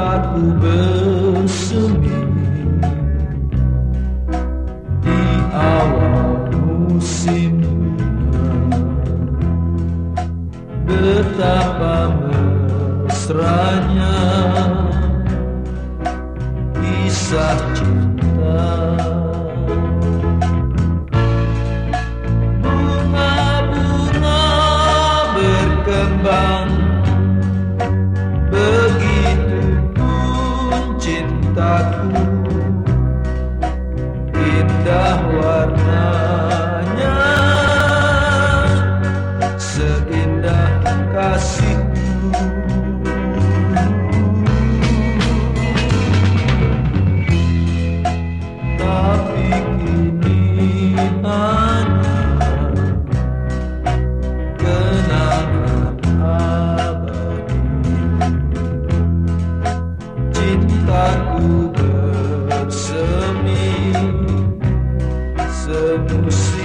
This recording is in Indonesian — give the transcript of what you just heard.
aku bersemi. Di awal musim betapa mesranya kisah cinta Aku bersemi Semusim